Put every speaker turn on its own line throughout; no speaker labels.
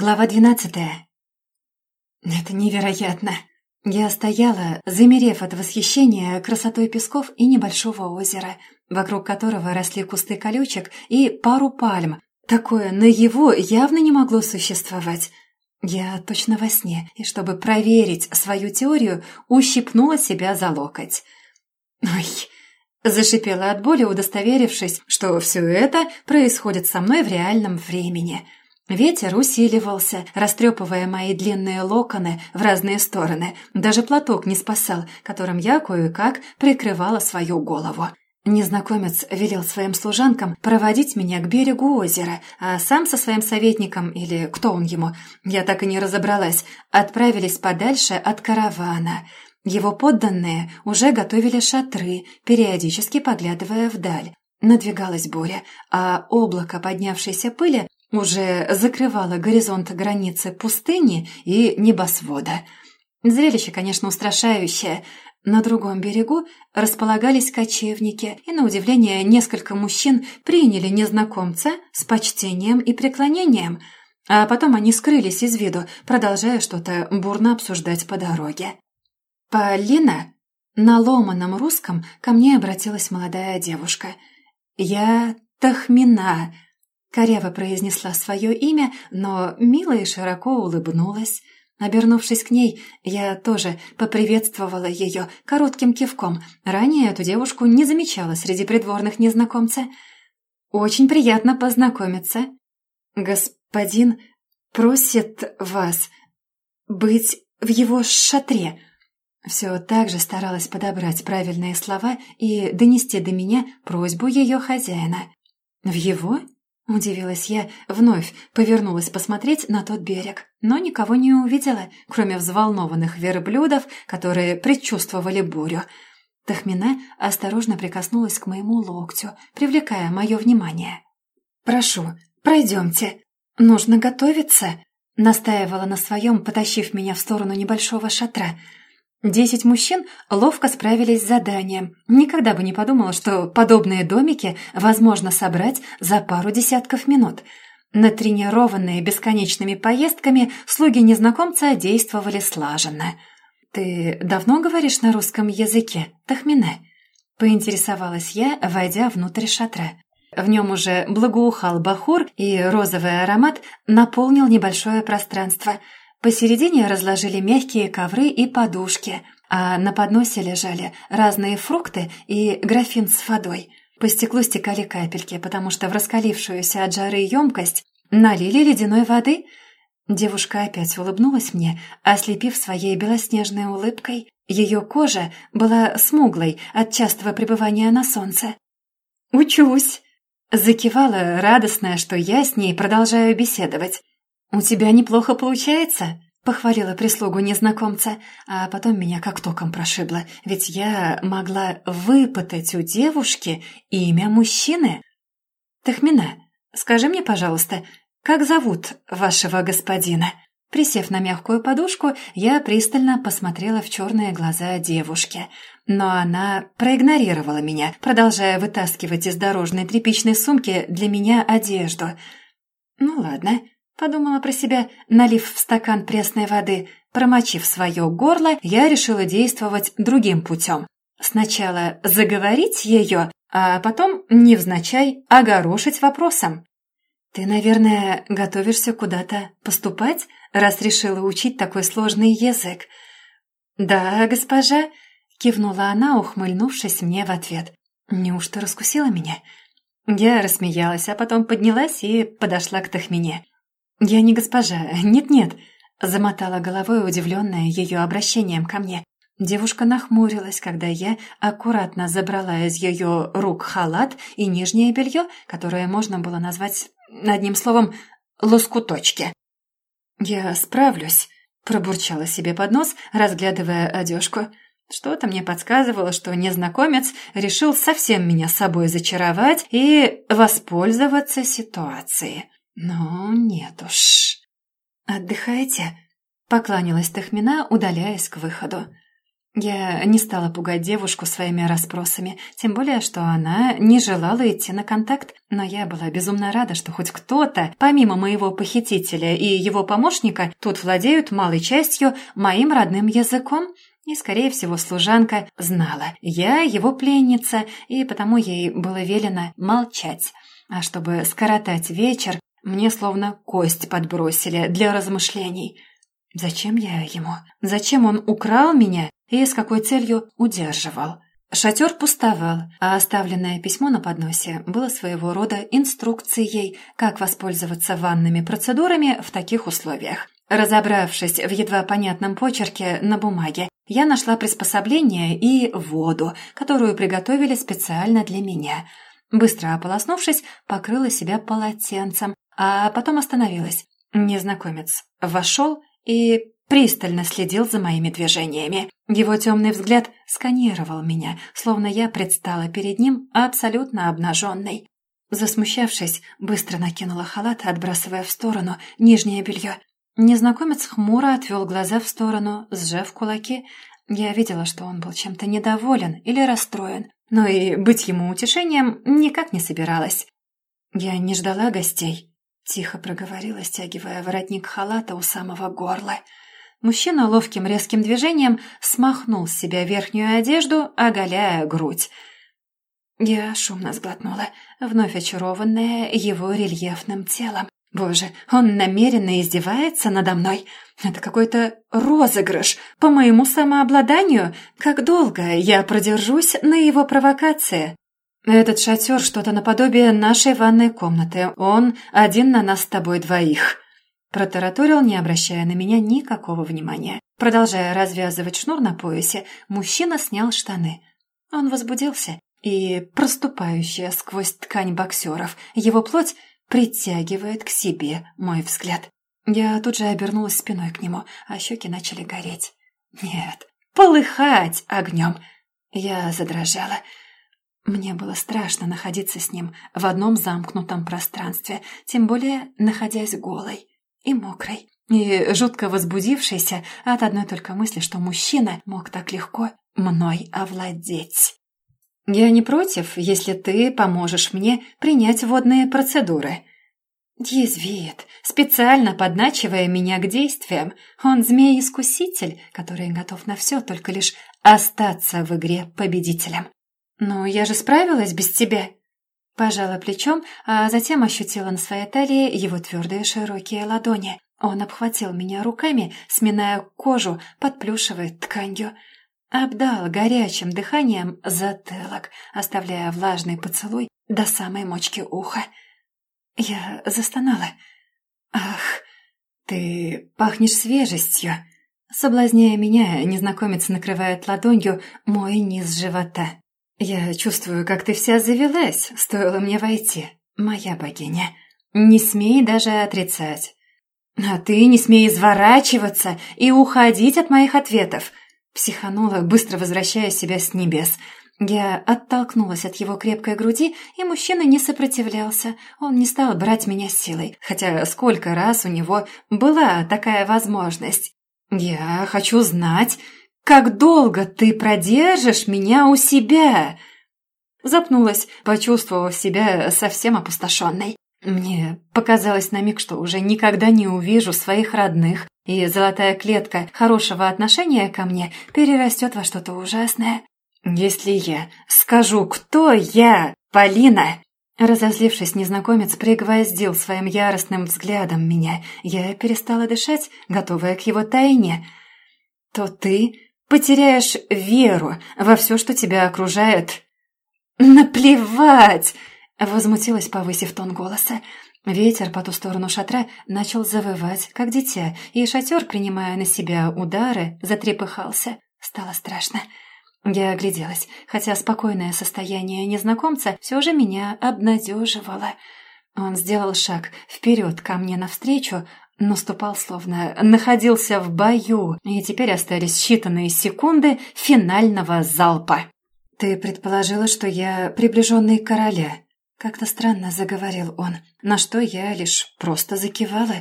Глава двенадцатая. Это невероятно. Я стояла, замерев от восхищения красотой песков и небольшого озера, вокруг которого росли кусты колючек и пару пальм. Такое на его явно не могло существовать. Я точно во сне, и чтобы проверить свою теорию, ущипнула себя за локоть. «Ой!» – зашипела от боли, удостоверившись, что все это происходит со мной в реальном времени – Ветер усиливался, растрепывая мои длинные локоны в разные стороны. Даже платок не спасал, которым я кое-как прикрывала свою голову. Незнакомец велел своим служанкам проводить меня к берегу озера, а сам со своим советником, или кто он ему, я так и не разобралась, отправились подальше от каравана. Его подданные уже готовили шатры, периодически поглядывая вдаль. Надвигалась буря, а облако поднявшейся пыли уже закрывала горизонт границы пустыни и небосвода. Зрелище, конечно, устрашающее. На другом берегу располагались кочевники, и, на удивление, несколько мужчин приняли незнакомца с почтением и преклонением, а потом они скрылись из виду, продолжая что-то бурно обсуждать по дороге. «Полина?» На ломаном русском ко мне обратилась молодая девушка. «Я Тахмина», Коряво произнесла свое имя, но мило и широко улыбнулась. Обернувшись к ней, я тоже поприветствовала ее коротким кивком. Ранее эту девушку не замечала среди придворных незнакомца. «Очень приятно познакомиться. Господин просит вас быть в его шатре». Все так же старалась подобрать правильные слова и донести до меня просьбу ее хозяина. «В его?» Удивилась я, вновь повернулась посмотреть на тот берег, но никого не увидела, кроме взволнованных верблюдов, которые предчувствовали бурю. Тахмина осторожно прикоснулась к моему локтю, привлекая мое внимание. «Прошу, пройдемте. Нужно готовиться», — настаивала на своем, потащив меня в сторону небольшого шатра — Десять мужчин ловко справились с заданием. Никогда бы не подумала, что подобные домики возможно собрать за пару десятков минут. Натренированные бесконечными поездками, слуги незнакомца действовали слаженно. «Ты давно говоришь на русском языке, Тахмине?» — поинтересовалась я, войдя внутрь шатра. В нем уже благоухал бахур, и розовый аромат наполнил небольшое пространство — Посередине разложили мягкие ковры и подушки, а на подносе лежали разные фрукты и графин с водой. По стеклу стекали капельки, потому что в раскалившуюся от жары емкость налили ледяной воды. Девушка опять улыбнулась мне, ослепив своей белоснежной улыбкой. Ее кожа была смуглой от частого пребывания на солнце. «Учусь!» Закивала, радостная, что я с ней продолжаю беседовать. «У тебя неплохо получается», — похвалила прислугу незнакомца, а потом меня как током прошибло, ведь я могла выпытать у девушки имя мужчины. «Тахмина, скажи мне, пожалуйста, как зовут вашего господина?» Присев на мягкую подушку, я пристально посмотрела в черные глаза девушки. Но она проигнорировала меня, продолжая вытаскивать из дорожной тряпичной сумки для меня одежду. «Ну ладно», Подумала про себя, налив в стакан пресной воды. Промочив свое горло, я решила действовать другим путем. Сначала заговорить ее, а потом, невзначай, огорошить вопросом. «Ты, наверное, готовишься куда-то поступать, раз решила учить такой сложный язык?» «Да, госпожа», — кивнула она, ухмыльнувшись мне в ответ. «Неужто раскусила меня?» Я рассмеялась, а потом поднялась и подошла к Тахмине. «Я не госпожа, нет-нет», — замотала головой, удивленная ее обращением ко мне. Девушка нахмурилась, когда я аккуратно забрала из ее рук халат и нижнее белье, которое можно было назвать одним словом «лоскуточки». «Я справлюсь», — пробурчала себе под нос, разглядывая одежку. Что-то мне подсказывало, что незнакомец решил совсем меня собой зачаровать и воспользоваться ситуацией. «Ну, нет уж». «Отдыхайте», — покланялась Тахмина, удаляясь к выходу. Я не стала пугать девушку своими расспросами, тем более, что она не желала идти на контакт, но я была безумно рада, что хоть кто-то, помимо моего похитителя и его помощника, тут владеют малой частью моим родным языком, и, скорее всего, служанка знала, я его пленница, и потому ей было велено молчать. А чтобы скоротать вечер, мне словно кость подбросили для размышлений. Зачем я ему? Зачем он украл меня и с какой целью удерживал? Шатер пустовал, а оставленное письмо на подносе было своего рода инструкцией, как воспользоваться ванными процедурами в таких условиях. Разобравшись в едва понятном почерке на бумаге, я нашла приспособление и воду, которую приготовили специально для меня. Быстро ополоснувшись, покрыла себя полотенцем, а потом остановилась. Незнакомец вошел и пристально следил за моими движениями. Его темный взгляд сканировал меня, словно я предстала перед ним абсолютно обнаженной. Засмущавшись, быстро накинула халат, отбрасывая в сторону нижнее белье. Незнакомец хмуро отвел глаза в сторону, сжав кулаки. Я видела, что он был чем-то недоволен или расстроен, но и быть ему утешением никак не собиралась. Я не ждала гостей. Тихо проговорила, стягивая воротник халата у самого горла. Мужчина ловким резким движением смахнул с себя верхнюю одежду, оголяя грудь. Я шумно сглотнула, вновь очарованная его рельефным телом. Боже, он намеренно издевается надо мной. Это какой-то розыгрыш по моему самообладанию. Как долго я продержусь на его провокации? «Этот шатер что-то наподобие нашей ванной комнаты. Он один на нас с тобой двоих». Протараторил, не обращая на меня никакого внимания. Продолжая развязывать шнур на поясе, мужчина снял штаны. Он возбудился, и проступающая сквозь ткань боксеров, его плоть притягивает к себе мой взгляд. Я тут же обернулась спиной к нему, а щеки начали гореть. Нет, полыхать огнем. Я задрожала. Мне было страшно находиться с ним в одном замкнутом пространстве, тем более находясь голой и мокрой, и жутко возбудившейся от одной только мысли, что мужчина мог так легко мной овладеть. «Я не против, если ты поможешь мне принять водные процедуры», Язвит, специально подначивая меня к действиям. Он змей-искуситель, который готов на все, только лишь остаться в игре победителем. «Ну, я же справилась без тебя!» Пожала плечом, а затем ощутила на своей талии его твердые широкие ладони. Он обхватил меня руками, сминая кожу под плюшевой тканью. Обдал горячим дыханием затылок, оставляя влажный поцелуй до самой мочки уха. Я застонала. «Ах, ты пахнешь свежестью!» Соблазняя меня, незнакомец накрывает ладонью мой низ живота. «Я чувствую, как ты вся завелась, стоило мне войти, моя богиня. Не смей даже отрицать. А ты не смей изворачиваться и уходить от моих ответов!» Психанула, быстро возвращая себя с небес. Я оттолкнулась от его крепкой груди, и мужчина не сопротивлялся. Он не стал брать меня силой, хотя сколько раз у него была такая возможность. «Я хочу знать, как долго ты продержишь меня у себя?» Запнулась, почувствовав себя совсем опустошенной. Мне показалось на миг, что уже никогда не увижу своих родных, и золотая клетка хорошего отношения ко мне перерастет во что-то ужасное. «Если я скажу, кто я, Полина!» Разозлившись, незнакомец пригвоздил своим яростным взглядом меня. Я перестала дышать, готовая к его тайне. «То ты потеряешь веру во все, что тебя окружает. «Наплевать!» — возмутилась, повысив тон голоса. Ветер по ту сторону шатра начал завывать, как дитя, и шатер, принимая на себя удары, затрепыхался. Стало страшно. Я огляделась, хотя спокойное состояние незнакомца все же меня обнадеживало. Он сделал шаг вперед ко мне навстречу, Наступал словно находился в бою, и теперь остались считанные секунды финального залпа. «Ты предположила, что я приближенный короля?» Как-то странно заговорил он, на что я лишь просто закивала.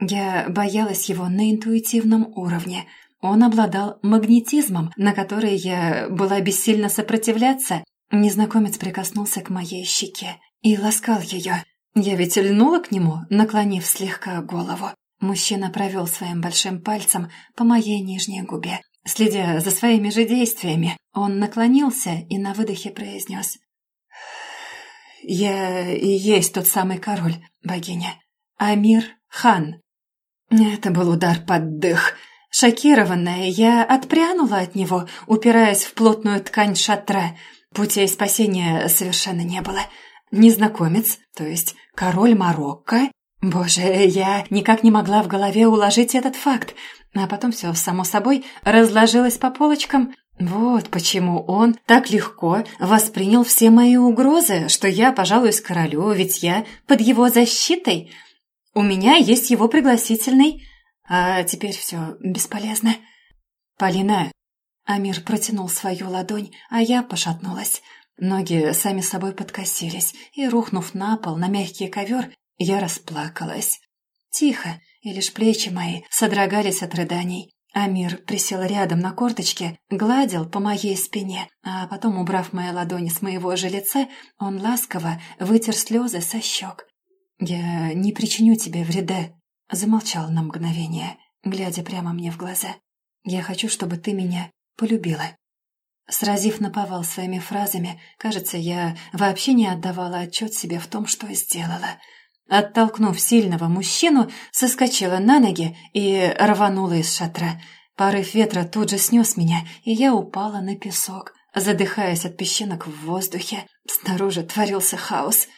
Я боялась его на интуитивном уровне. Он обладал магнетизмом, на который я была бессильно сопротивляться. Незнакомец прикоснулся к моей щеке и ласкал ее. Я ведь льнула к нему, наклонив слегка голову. Мужчина провел своим большим пальцем по моей нижней губе. Следя за своими же действиями, он наклонился и на выдохе произнес. «Я и есть тот самый король, богиня. Амир Хан». Это был удар под дых. Шокированная, я отпрянула от него, упираясь в плотную ткань шатра. Путей спасения совершенно не было. Незнакомец, то есть король Марокко. Боже, я никак не могла в голове уложить этот факт. А потом все, само собой, разложилось по полочкам. Вот почему он так легко воспринял все мои угрозы, что я пожалуюсь королю, ведь я под его защитой. У меня есть его пригласительный. А теперь все бесполезно. Полина. Амир протянул свою ладонь, а я пошатнулась. Ноги сами собой подкосились, и, рухнув на пол на мягкий ковер, я расплакалась. Тихо, и лишь плечи мои содрогались от рыданий. Амир присел рядом на корточке, гладил по моей спине, а потом, убрав мои ладони с моего же лица, он ласково вытер слезы со щек. «Я не причиню тебе вреда», Замолчал на мгновение, глядя прямо мне в глаза. «Я хочу, чтобы ты меня полюбила». Сразив наповал своими фразами, кажется, я вообще не отдавала отчет себе в том, что сделала. Оттолкнув сильного мужчину, соскочила на ноги и рванула из шатра. Порыв ветра тут же снес меня, и я упала на песок, задыхаясь от песчинок в воздухе. Снаружи творился хаос.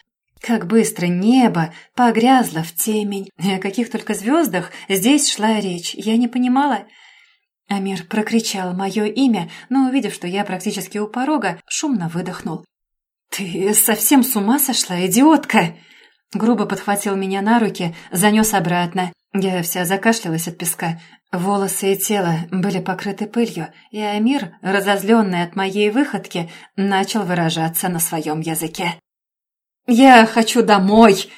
Как быстро небо погрязло в темень. И о каких только звездах здесь шла речь, я не понимала. Амир прокричал мое имя, но, увидев, что я практически у порога, шумно выдохнул. «Ты совсем с ума сошла, идиотка!» Грубо подхватил меня на руки, занес обратно. Я вся закашлялась от песка. Волосы и тело были покрыты пылью, и Амир, разозленный от моей выходки, начал выражаться на своем языке. «Я хочу домой!»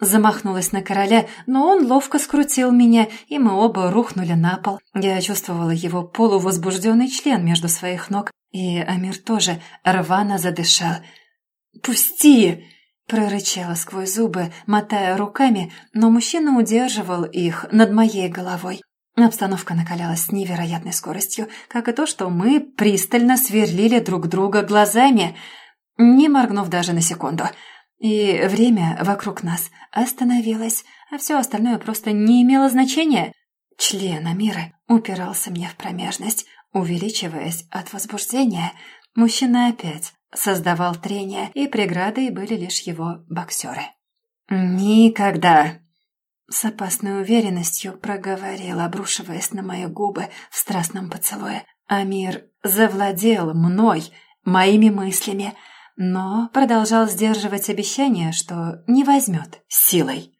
Замахнулась на короля, но он ловко скрутил меня, и мы оба рухнули на пол. Я чувствовала его полувозбужденный член между своих ног, и Амир тоже рвано задышал. «Пусти!» — прорычала сквозь зубы, мотая руками, но мужчина удерживал их над моей головой. Обстановка накалялась с невероятной скоростью, как и то, что мы пристально сверлили друг друга глазами, не моргнув даже на секунду — и время вокруг нас остановилось, а все остальное просто не имело значения. Член Амира упирался мне в промежность, увеличиваясь от возбуждения. Мужчина опять создавал трение, и преградой были лишь его боксеры. «Никогда!» С опасной уверенностью проговорил, обрушиваясь на мои губы в страстном поцелуе. Амир завладел мной, моими мыслями, но продолжал сдерживать обещание, что не возьмет силой.